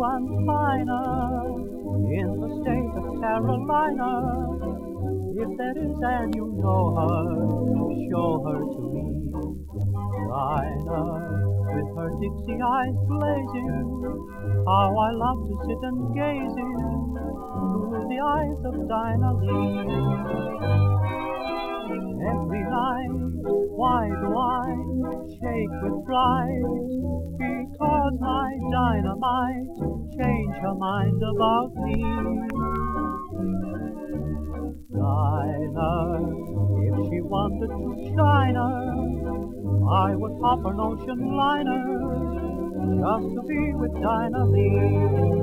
One finer in the state of Carolina. If there is and you know her, show her to me. Dinah, with her Dixie eyes blazing, how I love to sit and gaze in through the eyes of Dinah Lee. With fright? Because my dynamite changed her mind about me. Dinah, if she wanted to China, I would hop an ocean liner just to be with Dinah Lee.